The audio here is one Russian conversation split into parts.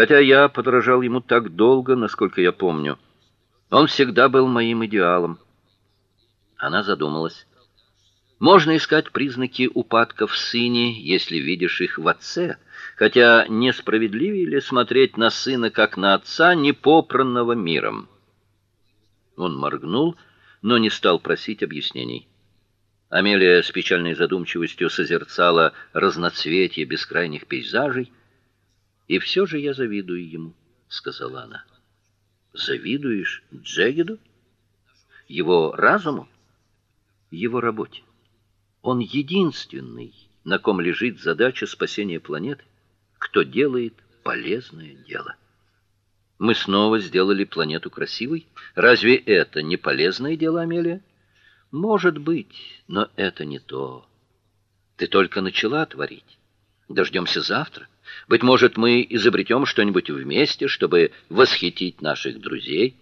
хотя я подражал ему так долго, насколько я помню. Он всегда был моим идеалом. Она задумалась. Можно искать признаки упадка в сыне, если видишь их в отце, хотя несправедливее ли смотреть на сына как на отца, непопранного миром. Он моргнул, но не стал просить объяснений. Амелия с печальной задумчивостью созерцала разноцветие бескрайних пейзажей. И все же я завидую ему, сказала она. Завидуешь Джегеду? Его разуму? Его работе? Он единственный, на ком лежит задача спасения планеты, кто делает полезное дело. Мы снова сделали планету красивой. Разве это не полезное дело, Амелия? Может быть, но это не то. Ты только начала творить. Дождемся завтра. Быть может, мы изобретем что-нибудь вместе, чтобы восхитить наших друзей.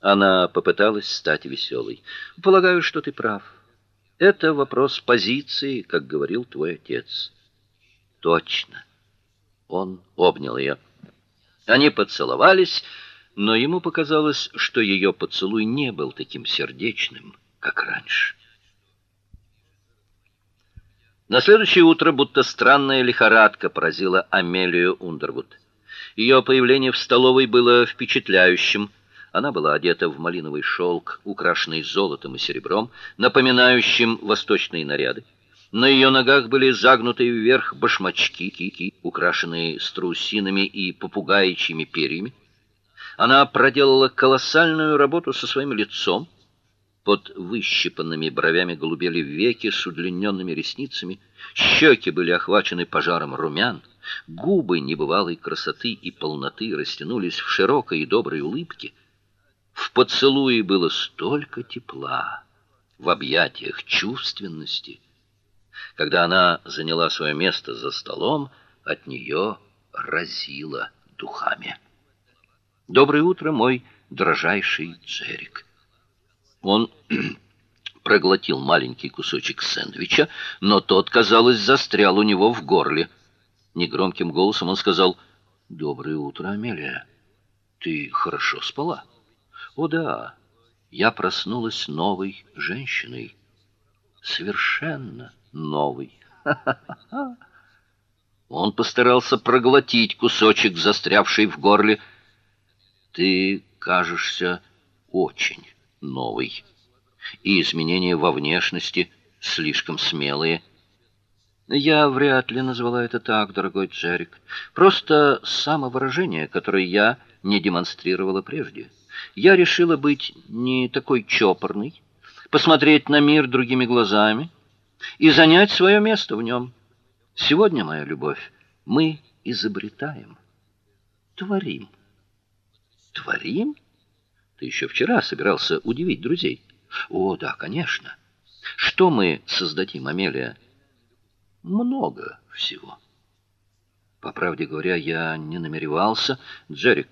Она попыталась стать веселой. Полагаю, что ты прав. Это вопрос позиции, как говорил твой отец. Точно. Он обнял ее. Они поцеловались, но ему показалось, что ее поцелуй не был таким сердечным, как раньше. На следующее утро будто странная лихорадка поразила Амелию Ундервуд. Ее появление в столовой было впечатляющим. Она была одета в малиновый шелк, украшенный золотом и серебром, напоминающим восточные наряды. На ее ногах были загнутые вверх башмачки, кики, украшенные страусиными и попугаичьими перьями. Она проделала колоссальную работу со своим лицом. Под выщипанными бровями голубели веки с удлиненными ресницами, щеки были охвачены пожаром румян, губы небывалой красоты и полноты растянулись в широкой и доброй улыбке. В поцелуе было столько тепла, в объятиях чувственности. Когда она заняла свое место за столом, от нее разило духами. Доброе утро, мой дрожайший Джерик. Он проглотил маленький кусочек сэндвича, но тот, казалось, застрял у него в горле. Негромким голосом он сказал: "Доброе утро, Амелия. Ты хорошо спала?" О да, я проснулась новой женщиной, совершенно новой. Он постарался проглотить кусочек застрявший в горле. Ты кажешься очень новой. И изменения во внешности слишком смелые. Я вряд ли назвала это так, дорогой Джерик. Просто самовыражение, которое я не демонстрировала прежде я решила быть не такой чопорной, посмотреть на мир другими глазами и занять свое место в нем. Сегодня, моя любовь, мы изобретаем, творим. Творим? Ты еще вчера собирался удивить друзей. О, да, конечно. Что мы создадим, Амелия? Много всего. По правде говоря, я не намеревался, Джерик,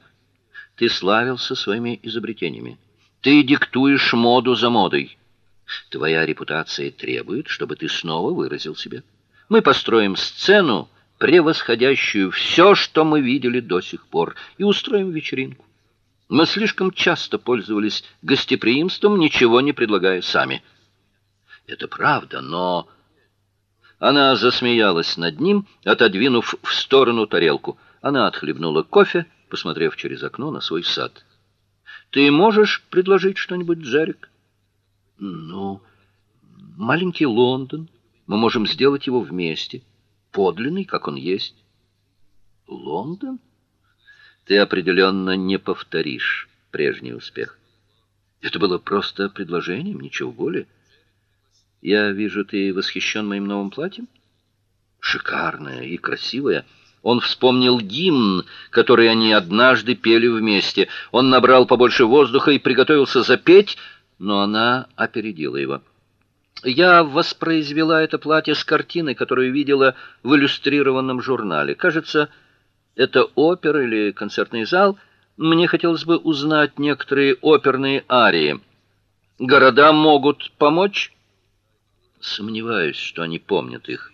ты славился своими изобретениями. Ты диктуешь моду за модой. Твоя репутация требует, чтобы ты снова выразил себя. Мы построим сцену, превосходящую все, что мы видели до сих пор, и устроим вечеринку. Мы слишком часто пользовались гостеприимством, ничего не предлагая сами. Это правда, но она засмеялась над ним, отодвинув в сторону тарелку. Она отхлебнула кофе посмотрев через окно на свой сад. Ты можешь предложить что-нибудь, Джерик? Ну, маленький Лондон. Мы можем сделать его вместе, подлинный, как он есть. Лондон? Ты определенно не повторишь прежний успех. Это было просто предложением, ничего более. Я вижу, ты восхищен моим новым платьем. Шикарное и красивое. Он вспомнил гимн, который они однажды пели вместе. Он набрал побольше воздуха и приготовился запеть, но она опередила его. Я воспроизвела это платье с картины, которую видела в иллюстрированном журнале. Кажется, это опера или концертный зал. Мне хотелось бы узнать некоторые оперные арии. Города могут помочь? Сомневаюсь, что они помнят их.